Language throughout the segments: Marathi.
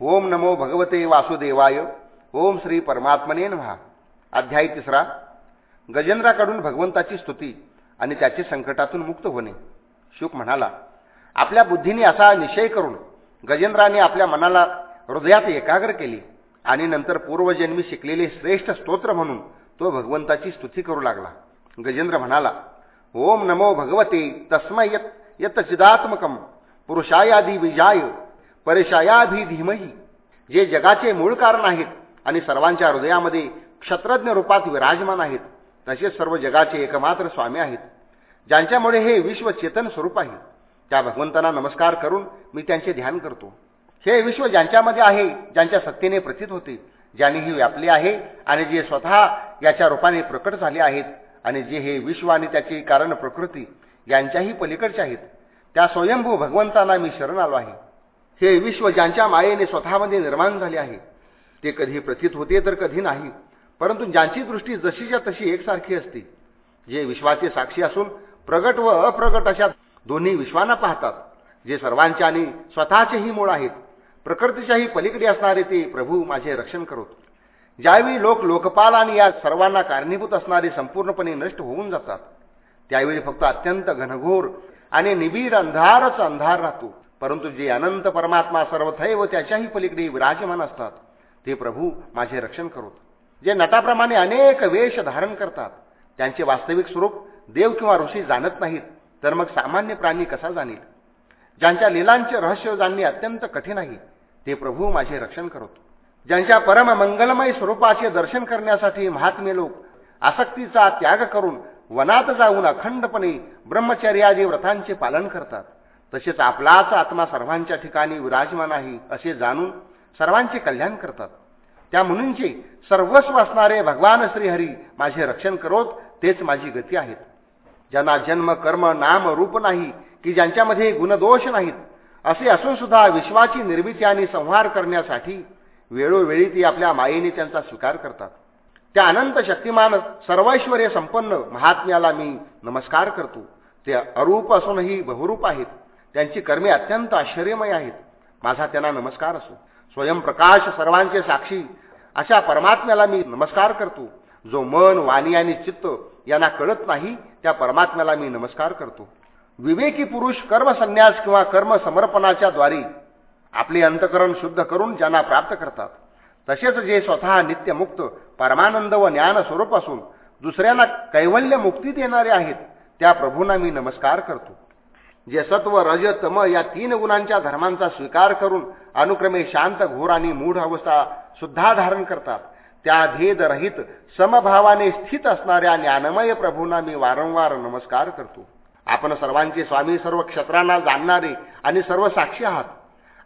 ओम नमो भगवते वासुदेवाय. ओम श्री परमात्मने महा अध्याय तिसरा. गजेंद्राकडून भगवंताची स्तुती आणि त्याचे संकटातून मुक्त होणे. शुक म्हणाला आपल्या बुद्धीने असा निश्चय करून गजेंद्राने आपल्या मनाला हृदयात एकाग्र केली आणि नंतर पूर्वजन्मी शिकलेले श्रेष्ठ स्तोत्र म्हणून तो भगवंताची स्तुती करू लागला. गजेंद्र म्हणाला ओम नमो भगवते. तस्मय यत यत चिदात्मकम पुरुषायादी विजाय. परेशायाभी धीमही जे जगाचे मूळ कारण आहेत आणि सर्वांच्या हृदयामध्ये क्षत्रज्ञ रूपात विराजमान आहेत तसेच सर्व जगाचे एकमात्र स्वामी आहेत. ज्यांच्यामुळे हे विश्व चेतन स्वरूप आहे. त्या भगवंतांना नमस्कार करून मी त्यांचे ध्यान करतो. हे विश्व ज्यांच्यामध्ये आहे ज्यांच्या सत्तेने प्रतीत होते ज्यांनी ही व्यापले आहे आणि जे स्वतः याच्या रूपाने प्रकट झाले आहेत आणि जे हे विश्व आणि त्याचे कारण प्रकृती यांच्याही पलीकडचे आहेत त्या स्वयंभू भगवंतांना मी शरण आलो आहे. हे विश्व ज्यांच्या मायेने स्वतःमध्ये निर्माण झाले आहे ते कधी प्रथित होते तर कधी नाही. परंतु ज्यांची दृष्टी जशीच्या तशी एकसारखी असते जे विश्वाचे साक्षी असून प्रगट व अप्रगट अशा दोन्ही विश्वांना पाहतात जे सर्वांचे आणि स्वतःचेही मूळ आहेत. प्रकृतीच्याही पलीकडे असणारे ते प्रभू माझे रक्षण करत. ज्यावेळी लोक लोकपाल आणि या सर्वांना कारणीभूत असणारे संपूर्णपणे नष्ट होऊन जातात त्यावेळी फक्त अत्यंत घनघोर आणि निबीड अंधारच अंधार राहतो. परंतु जे अनंत परमात्मा सर्वथैव व त्याच्याही पलीकडे विराजमान असतात ते प्रभू माझे रक्षण करोत. जे नटाप्रमाणे अनेक वेश धारण करतात त्यांचे वास्तविक स्वरूप देव किंवा ऋषी जाणत नाहीत तर मग सामान्य प्राणी कसा जाणील? ज्यांच्या लिलांचे रहस्य जाणणे अत्यंत कठीण आहे ते प्रभू माझे रक्षण करत. ज्यांच्या परम मंगलमय स्वरूपाचे दर्शन करण्यासाठी महात्मे लोक आसक्तीचा त्याग करून वनात जाऊन अखंडपणे ब्रह्मचर्यादी व्रतांचे पालन करतात तसेच आपलाच आत्मा सर्वांच्या ठिकाणी विराजमान आहे असे जाणून सर्वांचे कल्याण करतात. त्या मुनींचे सर्वस्व असणारे भगवान श्रीहरी माझे रक्षण करोत तेच माझी गती आहेत. ज्यांना जन्म कर्म नाम रूप नाही की ज्यांच्यामध्ये गुणदोष नाहीत असे असून सुद्धा विश्वाची निर्मिती आणि संहार करण्यासाठी वेळोवेळी ती आपल्या मायेने त्यांचा स्वीकार करतात. त्या अनंत शक्तिमान सर्वैश्वर्य संपन्न महात्म्याला मी नमस्कार करतो. ते अरूप असूनही बहुरूप आहेत. त्यांची कर्मे अत्यंत आश्चर्यमय आहेत. माझा त्यांना नमस्कार असो. स्वयंप्रकाश सर्वांचे साक्षी. अशा परमात्म्याला मी नमस्कार करतो. जो मन वाणी आणि चित्त यांना कळत नाही त्या परमात्म्याला मी नमस्कार करतो. विवेकी पुरुष कर्मसन्यास किंवा कर्म समर्पणाच्या द्वारे आपले अंतकरण शुद्ध करून ज्यांना प्राप्त करतात. तसेच जे स्वतः नित्यमुक्त परमानंद व ज्ञान स्वरूप असून दुसऱ्यांना कैवल्य मुक्ती देणारे आहेत त्या प्रभूंना मी नमस्कार करतो. जे सत्व रज तम या तीन गुणांच्या धर्मांचा स्वीकार करून अनुक्रमे शांत घोर आणि मूढ अवस्था सुद्धा धारण करतात. त्या भेदरहित समभावाने स्थित असणाऱ्या ज्ञानमय प्रभूंना मी वारंवार नमस्कार करतो. आपण सर्वांचे स्वामी सर्व क्षेत्रांना जाणणारे आणि सर्व साक्षी आहात.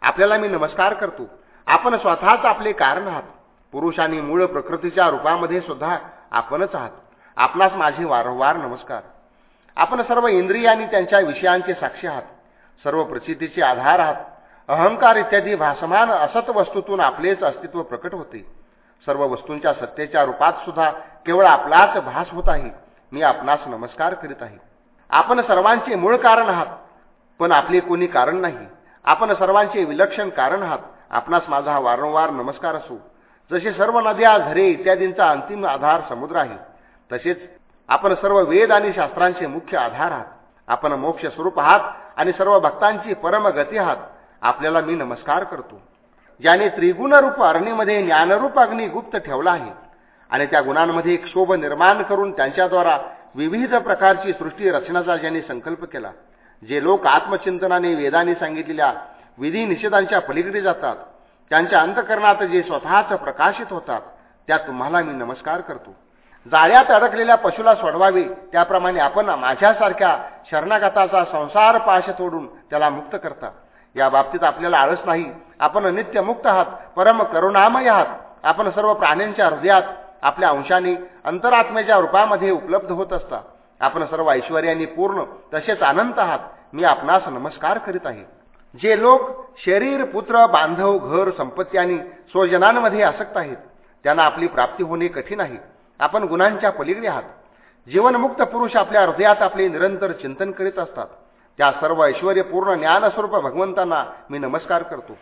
आपल्याला मी नमस्कार करतो. आपण स्वतःच आपले कारण आहात. पुरुष आणि मूळ प्रकृतीच्या रूपामध्ये सुद्धा आपणच आहात. आपणास माझे वारंवार नमस्कार. आपण सर्व इंद्रियांनी त्यांच्या विषयांचे साक्षी आहात. सर्व प्रसिद्धीचे आधार आहात. अहंकार इत्यादी भासमान असत वस्तूतून आपलेच अस्तित्व प्रकट होते. सर्व वस्तूंच्या सत्तेच्या रूपात सुद्धा केवळ आपलाच भास होत आहे. मी आपणास नमस्कार करीत आहे. आपण सर्वांचे मूळ कारण आहात पण आपले कोणी कारण नाही. आपण सर्वांचे विलक्षण कारण आहात. आपणास माझा वारंवार नमस्कार असो. जसे सर्व नद्या झरे इत्यादींचा अंतिम आधार समुद्र आहे तसेच आपण सर्व वेद आणि शास्त्रांचे मुख्य आधार आहात. आपण मोक्ष स्वरूप आहात आणि सर्व भक्तांची परमगती आहात. आपल्याला मी नमस्कार करतो. ज्याने त्रिगुणरूप अरणीमध्ये ज्ञानरूप अग्नी गुप्त ठेवला आहे आणि त्या गुणांमध्ये एक शोभ निर्माण करून त्यांच्याद्वारा विविध प्रकारची सृष्टी रचनाचा ज्यांनी संकल्प केला जे लोक आत्मचिंतनाने वेदाने सांगितलेल्या विधी निषेधांच्या पलीकडे जातात त्यांच्या अंतकरणात जे स्वतःच प्रकाशित होतात त्या तुम्हाला मी नमस्कार करतो. जाळ्यात अडकलेल्या पशुला सोडवावे. त्याप्रमाणे आपण माझ्यासारख्या शरणागताचा संसार पाश तोडून त्याला मुक्त करता. या बाबतीत आपल्याला आळस नाही. आपण नित्य मुक्त आहात. परम करुणामय आहात. आपण सर्व प्राण्यांच्या हृदयात आपल्या अंशाने अंतरात्म्याच्या रूपामध्ये उपलब्ध होत असता. आपण सर्व ऐश्वर्याने पूर्ण तसेच अनंत आहात. मी आपणास नमस्कार करीत आहे. जे लोक शरीर पुत्र बांधव घर संपत्ती आणि स्वजनांमध्ये आसक्त आहेत त्यांना आपली प्राप्ती होणे कठीण आहे. आपण गुणांच्या पलीकडे आहात. जीवनमुक्त पुरुष आपल्या हृदयात आपले निरंतर चिंतन करीत असतात. त्या सर्व ऐश्वर्यपूर्ण ज्ञानस्वरूप भगवंतांना मी नमस्कार करतो.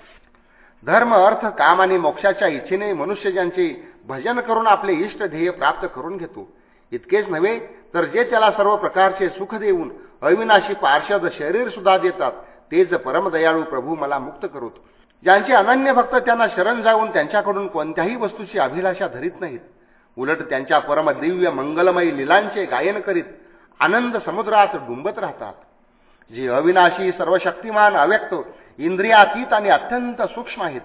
धर्म अर्थ काम आणि मोक्षाच्या इच्छेने मनुष्य ज्यांचे भजन करून आपले इष्ट ध्येय प्राप्त करून घेतो. इतकेच नव्हे तर जे त्याला सर्व प्रकारचे सुख देऊन अविनाशी पार्षद शरीर सुद्धा देतात तेच परमदयाळू प्रभू मला मुक्त करतो. ज्यांचे अनन्य भक्त त्यांना शरण जाऊन त्यांच्याकडून कोणत्याही वस्तूची अभिलाषा धरीत नाहीत. उलट त्यांच्या परमदिव्य मंगलमयी लिलांचे गायन करीत आनंद समुद्रात डुंबत राहतात. जे अविनाशी सर्वशक्तिमान अव्यक्त इंद्रियातीत आणि अत्यंत सूक्ष्म आहेत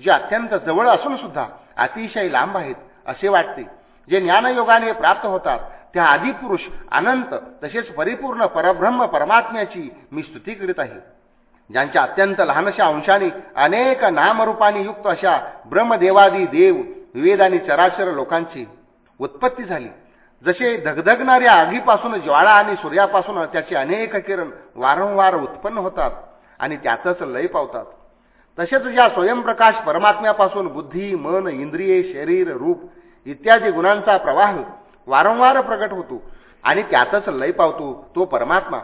जे अत्यंत जवळ असून सुद्धा अतिशय लांब आहेत असे वाटते. जे ज्ञानयोगाने प्राप्त होतात त्या आदिपुरुष अनंत तसेच परिपूर्ण परब्रह्म परमात्म्याची मी स्तुती करीत आहे. ज्यांच्या अत्यंत लहानशा अंशाने अनेक नामरूपाने युक्त अशा ब्रह्मदेवादी देव विवेद आणि चराचर लोकांची उत्पत्ती झाली. जसे धगधगणाऱ्या आगीपासून ज्वाळा आणि सूर्यापासून त्याचे अनेक किरण वारंवार उत्पन्न होतात आणि त्यातच लय पावतात. तसेच ज्या स्वयंप्रकाश परमात्म्यापासून बुद्धी मन इंद्रिये शरीर रूप इत्यादी गुणांचा प्रवाह वारंवार प्रकट होतो आणि त्यातच लय पावतो तो परमात्मा.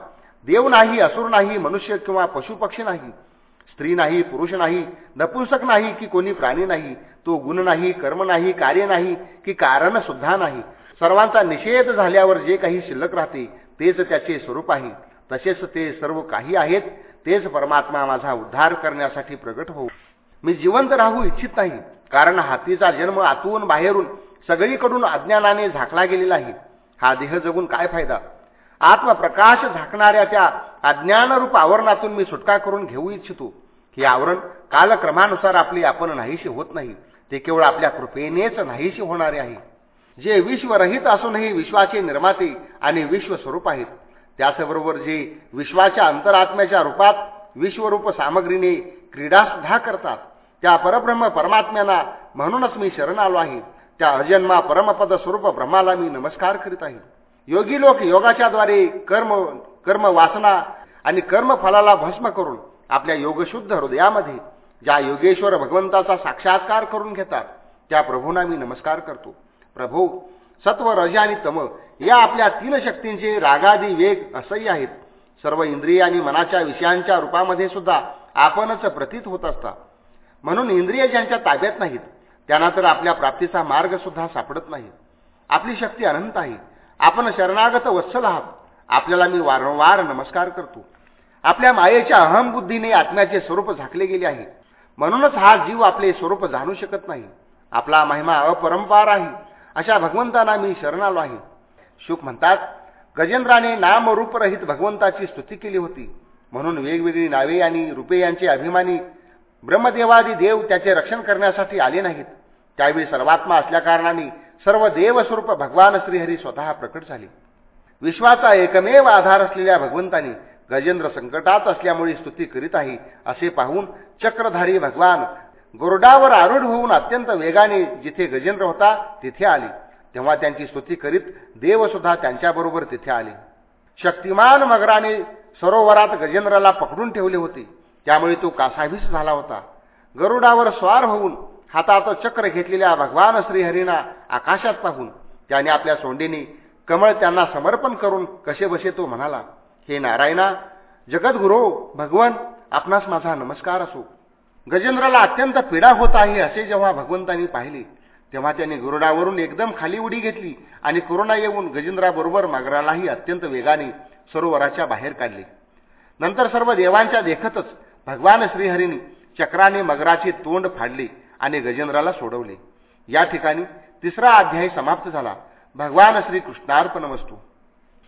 देव नाही असुर नाही मनुष्य किंवा पशुपक्षी नाही. स्त्री नाही पुरुष नाही नपुंसक नाही की कोणी प्राणी नाही तो गुण नाही कर्म नाही कार्य नाही की कारण सुद्धा नाही. सर्वांचा निषेध झाल्यावर जे काही शिल्लक राहते तेच त्याचे स्वरूप आहे. तसेच ते सर्व काही आहेत तेच परमात्मा माझा उद्धार करण्यासाठी प्रगट होऊ. मी जिवंत राहू इच्छित नाही कारण हातीचा जन्म आतून बाहेरून सगळीकडून अज्ञानाने झाकला गेलेला आहे. हा देह जगून काय फायदा? आत्मप्रकाश झाकणाऱ्या त्या अज्ञानरूप आवरणातून मी सुटका करून घेऊ इच्छितो. हे आवरण कालक्रमानुसार आपली आपण नाहीशी होत नाही. ते केवळ आपल्या कृपेनेच नाहीशी होणारे आहे. जे विश्वरहित असूनही विश्वाचे निर्माते आणि विश्वस्वरूप आहेत. त्याचबरोबर जे विश्वाच्या अंतरात्म्याच्या रूपात विश्वरूप सामग्रीने क्रीडासुद्धा करतात. त्या परब्रह्म परमात्म्यांना म्हणूनच मी शरण आलो आहे. त्या अजन्मा परमपद स्वरूप ब्रह्माला मी नमस्कार करीत आहे. योगी लोक योगाच्या द्वारे कर्म कर्म वासना आणि कर्मफलाला भस्म करून आपल्या योगशुद्ध हृदयामध्ये ज्या योगेश्वर भगवंताचा साक्षात्कार करून घेतात त्या प्रभूंना मी नमस्कार करतो. प्रभू सत्व रज आणि तम या आपल्या तीन शक्तींचे रागादी वेग असह्य आहेत. सर्व इंद्रिय आणि मनाच्या विषयांच्या रूपामध्ये सुद्धा आपणच प्रतीत होत असता. म्हणून इंद्रिय ज्यांच्या ताब्यात नाहीत त्यांना तर आपल्या प्राप्तीचा मार्ग सुद्धा सापडत नाही. आपली शक्ती अनंत आहे. आपण शरणागत वत्सल आहात. आपल्याला मी वारंवार नमस्कार करतो. आपल्या मायेच्या अहमबुद्धीने आत्म्याचे स्वरूप झाकले गेले आहे. म्हणूनच हा जीव आपले स्वरूप जाणू शकत नाही. आपला महिमा अपरंपार आहे. अशा भगवंतांना मी शरणालो आहे. शुक म्हणतात गजेंद्राने नामरूपरहित भगवंताची स्तुती केली होती. म्हणून वेगवेगळी नावे आणि रूपे यांचे अभिमानी ब्रह्मदेवादी देव त्याचे रक्षण करण्यासाठी आले नाहीत. त्यावेळी सर्वात्मा असल्याकारणाने सर्व देवस्वरूप भगवान श्रीहरी स्वतः प्रकट झाले. विश्वाचा एकमेव आधार असलेल्या भगवंतानी गजेंद्र संकटात असल्यामुळे स्तुती करीत आहे असे पाहून चक्रधारी भगवान गोरडावर आरूढ होऊन अत्यंत वेगाने जिथे गजेंद्र होता तिथे आले. तेव्हा त्यांची स्तुती करीत देवसुद्धा त्यांच्याबरोबर तिथे आले. शक्तिमान मगराने सरोवरात गजेंद्राला पकडून ठेवले होते. त्यामुळे तो कासावीस झाला होता. गरुडावर स्वार होऊन हातात चक्र घेतलेल्या भगवान श्रीहरीना आकाशात पाहून त्याने आपल्या सोंडीने कमळ त्यांना समर्पण करून कसे बसे तो म्हणाला हे नारायणा जगद्गुरो भगवन आपणास माझा नमस्कार असो. गजेंद्राला अत्यंत पीडा होत आहे असे जेव्हा भगवंतांनी पाहिले तेव्हा त्यांनी गुरुडावरून एकदम खाली उडी घेतली आणि कोरोना येऊन गजेंद्राबरोबर मगरालाही अत्यंत वेगाने सरोवराच्या बाहेर काढले. नंतर सर्व देवांच्या देखतच भगवान श्रीहरीने चक्राने मगराचे तोंड फाडले आणि गजेंद्राला सोडवले. या ठिकाणी तिसरा अध्याय समाप्त झाला. भगवान श्री कृष्णार्पण वस्तू